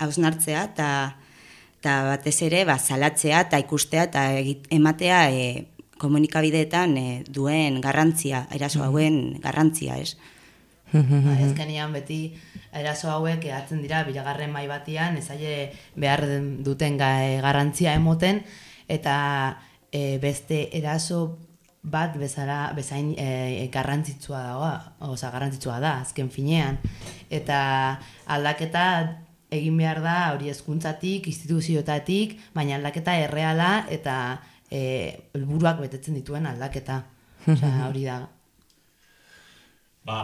hausnartzea, eta eta batez ere, ba, salatzea eta ikustea eta ematea e, komunikabideetan e, duen garrantzia, eraso hauen garrantzia, ez? ba, ezkenian beti eraso hauek ehatzen dira bilagarren mai batian, ezaile behar duten garrantzia emoten, eta e, beste eraso bat bezala, bezain e, garrantzitsua dagoa, oza, garrantzitsua da, azken finean. Eta aldaketa egin behar da hori hezkuntzatik, instituzioetatik, baina aldaketa erreala eta eh helburuak betetzen dituen aldaketa. Osea, *laughs* hori da. Ba,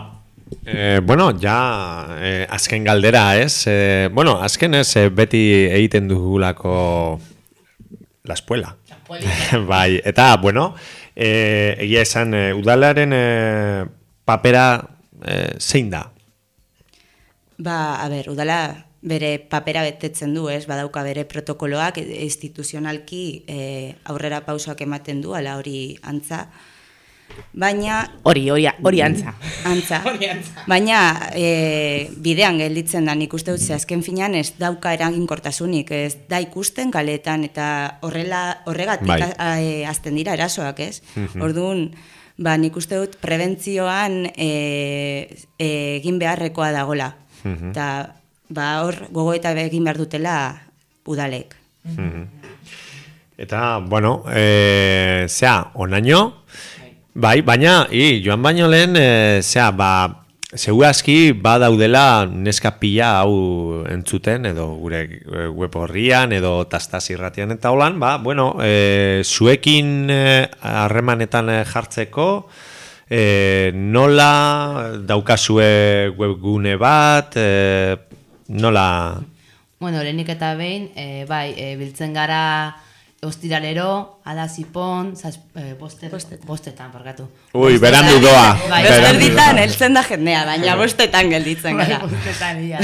Eh, bueno, ja eh, azken galdera, ez? Eh, bueno, azken ez eh, beti egiten dugulako la espuela. *laughs* bai, eta, bueno, eh, egia esan, eh, udalaren eh, papera eh, zein da? Ba, a ber, udala bere papera betetzen du, ez, badauka bere protokoloak instituzionalki e, aurrera pausoak ematen du, ala hori antza, baina Hori, hori, hori antza. antza. Baina e, bidean gelditzen da nik uste dut ze azken finean ez dauka eraginkortasunik, ez da ikusten kaletan eta horrela horregatik Bai. e, azten dira erasoak, ez? Mhm. Orduan, ba nik uste dut prebentzioan e, e, egin beharrekoa dagola. Mhm. Eta ba hor gogoeta egin behar dutela udalek. Mhm. Eta, bueno, e, zea, onaino, bai, baina, i, joan baino lehen, e, zea, ba, segurazki badaudela neska pila hau entzuten, edo gure e, web horrian, edo tastaz irratian eta holan, ba, bueno, e, zuekin e, harremanetan e, jartzeko, e, nola daukazue webgune bat, e, nola... Bueno, lehenik eta behin, e, bai, e, biltzen gara ostiralero, adazipon, zaz, e, boste, bostetan, parkatu. Ui, Bostetan- berandu doa. Bai, berandu Berditan heltzen da jendea, baina bostetan gelditzen Bai, gara. bostetan, ia.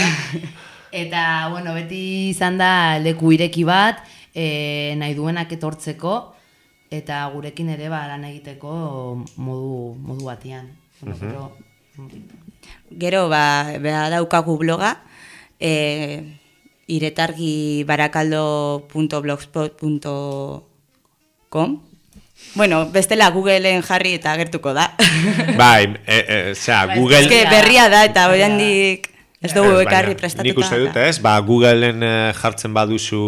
Eta, bueno, beti izan da leku ireki bat, e, nahi duenak etortzeko, eta gurekin ere ba, lan egiteko modu, modu batian. Bueno, Mhm. pero, Gero, ba, beha daukagu bloga, e, iretargi barakaldo.blogspot.com Bueno, bestela Googleen jarri eta agertuko da. *laughs* Bai, e, e, zera, Google... Eske berria da eta oraindik ez dugu Ez, ekarri prestatuta. Nik uste dut, ez? Ba, Googleen eh, jartzen baduzu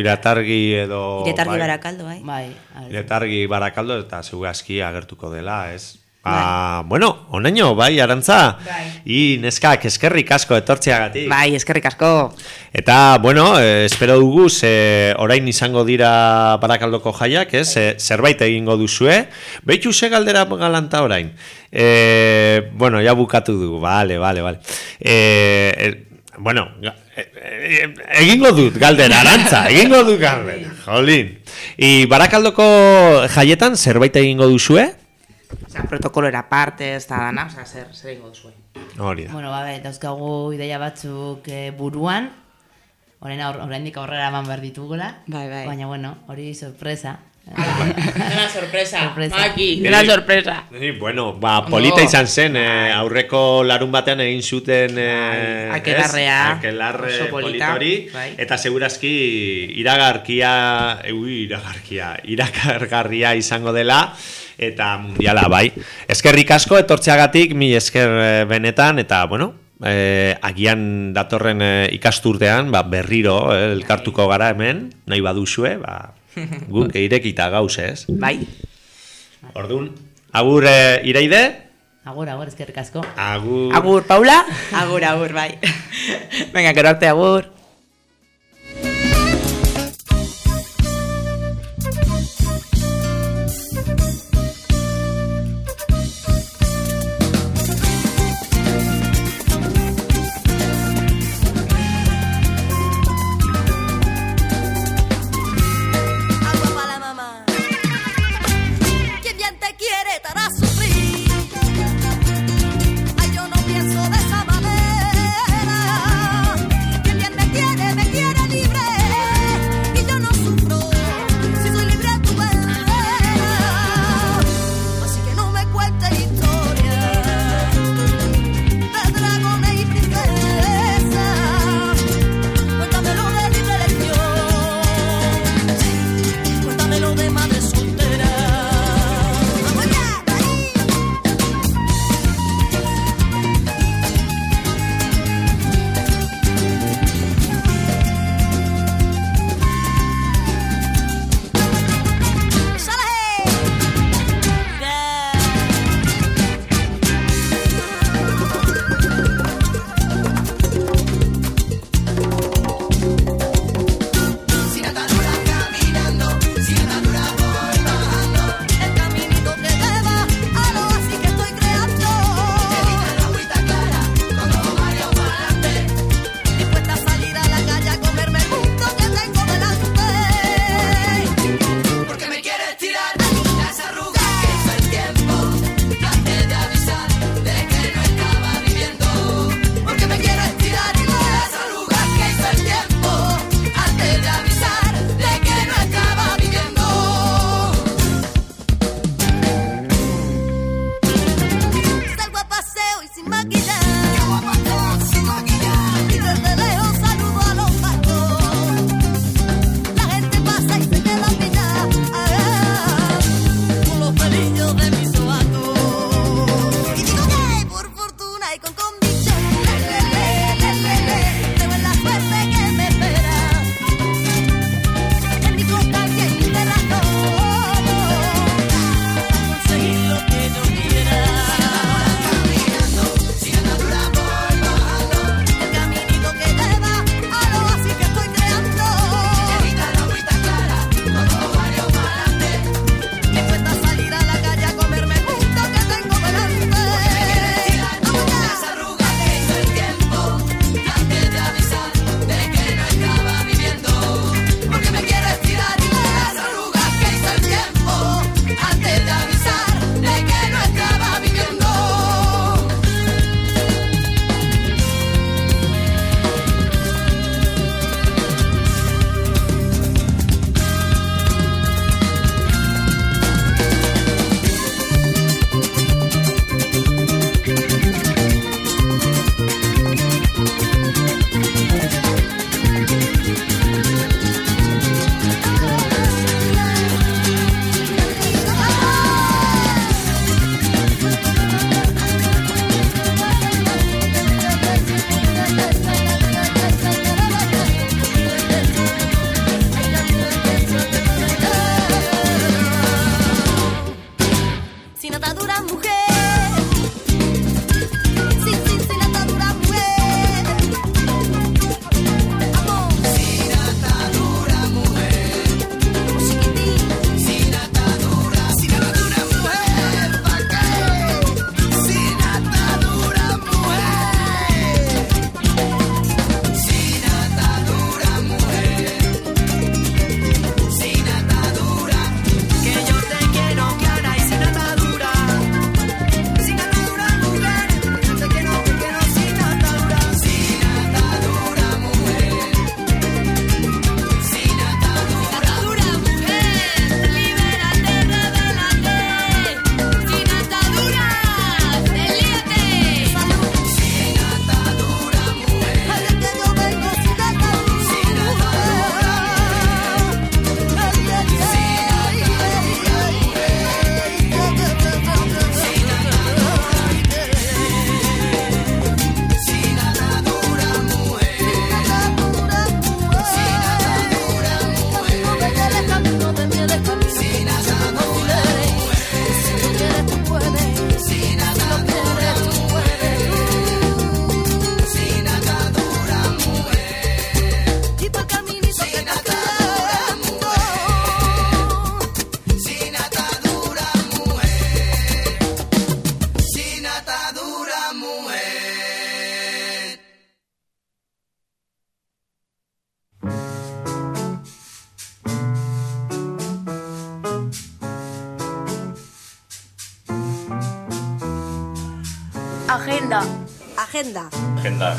iratargi edo... Iretargi bai, barakaldo, bai. Bai, Iretargi barakaldo eta segurazki agertuko dela, ez? Ba, bueno, onaino, bai, arantza. Bai. I neskak eskerrik asko etortzeagatik. Bai, eskerrik asko. Eta, bueno, eh, espero dugu, ze orain izango dira barakaldoko jaiak, ez? Eh, zerbait egingo duzue. Beitu ze galdera galanta orain. Eh, bueno, ja bukatu dugu, vale, vale, vale. Eh, eh, bueno, eh, eh, egingo dut galdera, arantza, egingo dut galdera, jolin. I barakaldoko jaietan zerbait egingo duzue? Osea, protokolora parte, ez da dana, osea, zer, zer egingo duzue. Hori da. Bueno, ba, bai, dauzkagu ideia batzuk eh, buruan, orain aur, oraindik aurrera eman behar ditugula. Bai, bai. Baina, bueno, hori sorpresa. Dena sorpresa, Sorpresa. maki, dena sorpresa. Ni, bueno, ba, polita izan zen, eh, aurreko larun batean egin zuten eh, Bai, akelarrea, akelarre oso polita, politori, bai. eta segurazki iragarkia, ui, iragarkia, irakargarria izango dela, eta mundiala, bai. Eskerrik asko, etortzeagatik, mi esker eh, benetan, eta, bueno, eh, agian datorren eh, ikasturtean, ba, berriro eh, elkartuko gara hemen, nahi baduzue, ba, guk *laughs* irekita gauz, ez? Bai. Orduan, agur eh, iraide? Agur, agur, eskerrik asko. Agur. Agur, Paula. *laughs* Agur, agur, bai. Venga, gero arte, agur.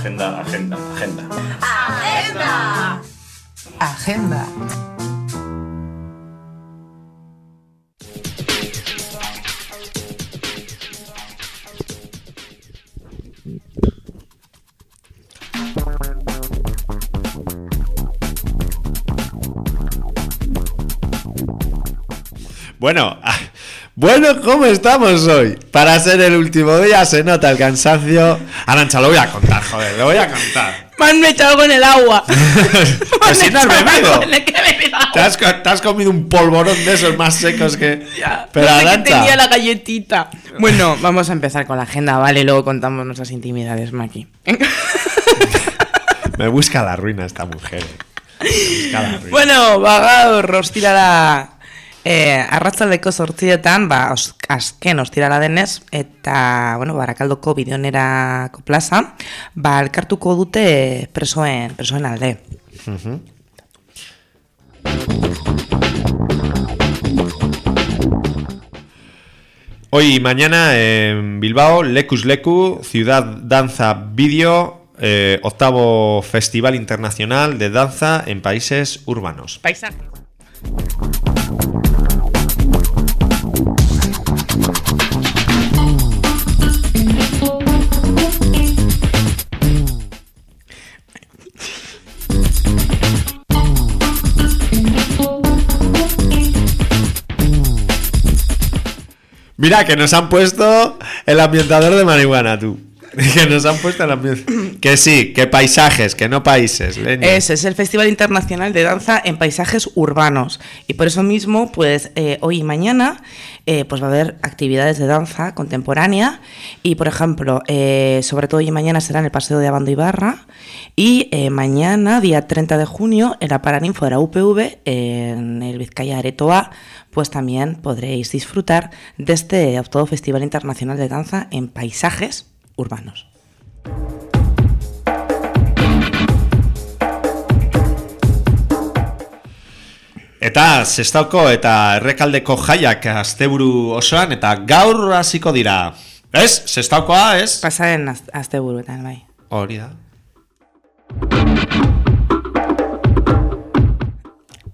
Agenda, agenda, agenda, agenda. agenda. Bueno, ah, bueno, ¿cómo estamos hoy? Para ser el último día se nota el cansancio. Arancha, lo voy a contar, joder, lo voy a contar. Me han echado con el agua. *laughs* Pues si no has bebido. Te has, co- te has comido un polvorón de esos más secos que. Pero no sé Arancha. tenía la galletita. Bueno, vamos a empezar con la agenda, ¿vale? Luego contamos nuestras intimidades, Maki. *laughs* Me busca la ruina esta mujer. Me busca la ruina. Bueno, bagaur, ostirara eh, arratzaldeko sortzietan, ba, os, azken ostirara denez, eta, bueno, barakaldoko bideonerako plaza, ba, elkartuko dute presoen, presoen alde. Ujú. Hoy y mañana en Bilbao, Lecus Lecu, Ciudad Danza Vídeo, eh, octavo Festival Internacional de Danza en Países Urbanos. Paisaje. Mira, que nos han puesto el ambientador de marihuana, tú. *laughs* Que nos han puesto el ambientador. Que sí, que paisajes, que no países. Ese es el Festival Internacional de Danza en Paisajes Urbanos. Y por eso mismo, pues eh, hoy y mañana, eh, pues va a haber actividades de danza contemporánea. Y por ejemplo, eh, sobre todo hoy y mañana será en el Paseo de Abando Ibarra. Y mañana, día 30 de junio, en la Paraninfo de la UPV, en el Vizcaya Aretoa, pues también podréis disfrutar de este octavo Festival Internacional de Danza en Paisajes Urbanos. Eta zestauko eta errekaldeko jaiak asteburu osoan eta gaur hasiko dira. Ez? Zestaukoa, ez? Pasaren az- asteburuetan, bai. Hori da.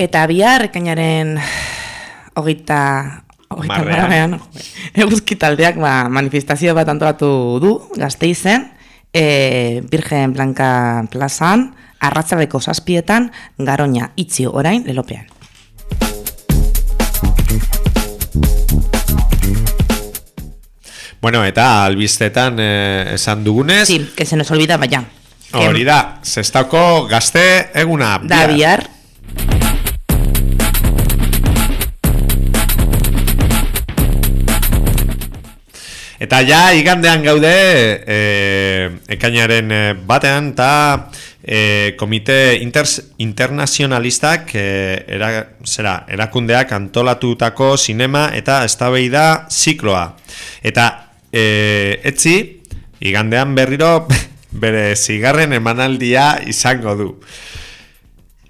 Eta bihar ekainaren hogeita hogeita Marrean. eguzki taldeak ba, manifestazio bat antolatu du gazteizen e, Virgen Blanca plazan arratzaleko zazpietan garoña itzi orain lelopean. Bueno, eta albistetan eh, esan dugunez, Sí, que se nos olvida, que hori da, zestauko gazte eguna. Da bihar. Eta ja, igandean gaude, e, ekainaren eh, batean, eta e, komite inters, internazionalistak e, era, zera, erakundeak antolatutako sinema eta eztabaida zikloa. Eta e, etzi, igandean berriro *laughs* bere zigarren emanaldia izango du.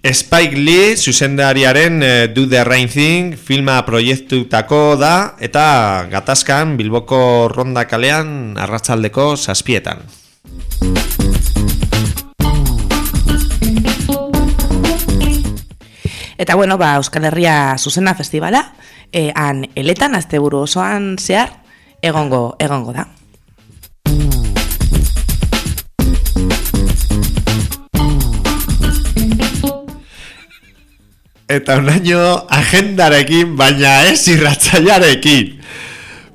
Spike Lee zuzendariaren eh, Do the Right Thing filma proiektutako da eta gatazkan Bilboko Ronda kalean arratzaldeko zazpietan. Eta bueno, ba, Euskal Herria zuzena festivala, e, han eletan, asteburu osoan zehar, egongo, egongo da. Eta unaino agendarekin, baina ez irratzaiarekin.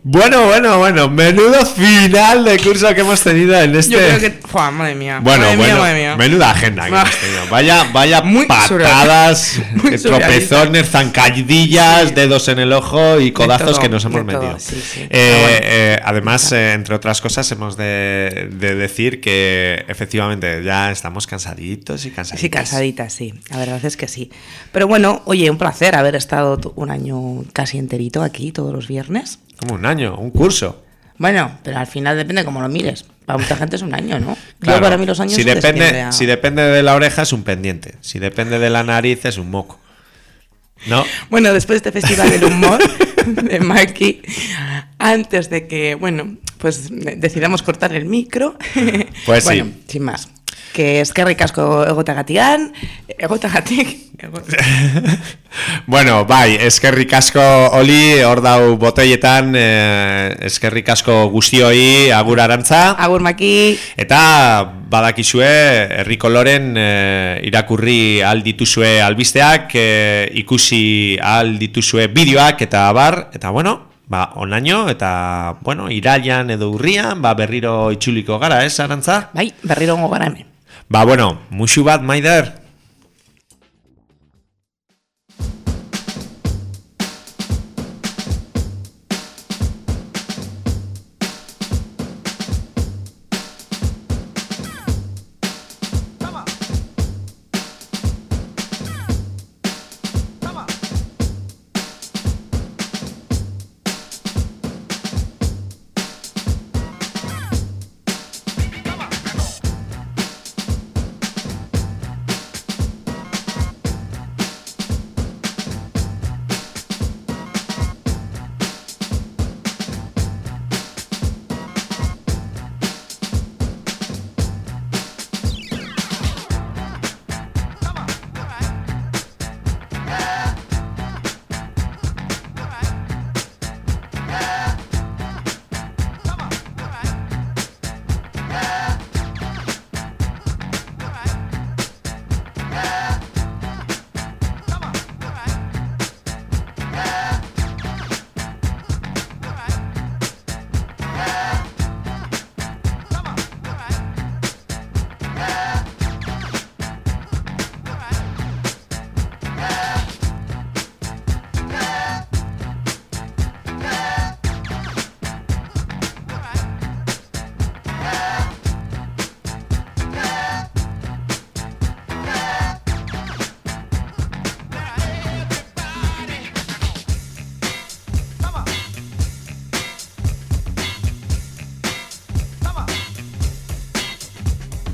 Bueno, bueno, bueno, menudo final de curso que hemos tenido en este... Yo creo que... Fua, madre mía. Bueno, madre bueno, mía, madre mía. menuda agenda que hemos tenido. Vaya, vaya Muy patadas. *laughs* Muy eh, surrealista. tropezones, zancadillas, dedos en el ojo y codazos todo, que nos hemos metido. sí, sí. Eh, bueno. eh, además, eh, entre otras cosas, hemos de, de decir que efectivamente ya estamos cansaditos y cansaditos. Sí, cansadita, sí. La verdad es que sí. Pero bueno, oye, un placer haber estado un año casi enterito aquí todos los viernes. Como un año, un curso. Bueno, pero al final depende cómo lo mires. Para mucha gente es un año, ¿no? Claro, Yo para mí los años si de depende, a- si depende de la oreja es un pendiente. Si depende de la nariz es un moco. ¿No? Bueno, después de este festival del humor *laughs* de Maki, antes de que, bueno, pues de- decidamos cortar el micro, Pues sí. bueno, sin más. Que es que ricasco egotagatian, egotagatik, ego- *laughs* Bueno, bai, eskerrik asko oli, hor dau boteietan, eh, eskerrik asko guztioi, agur arantza. Agur maki. Eta badakizue, herri koloren eh, irakurri ahal dituzue albisteak, eh, ikusi ahal dituzue bideoak eta abar, eta bueno, ba, onaino, eta bueno, irailan edo urrian, ba, berriro itxuliko gara, ez, arantza? Bai, berriro gara hemen. Ba, bueno, musu bat, maider.